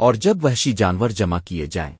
اور جب وحشی جانور جمع کیے جائیں۔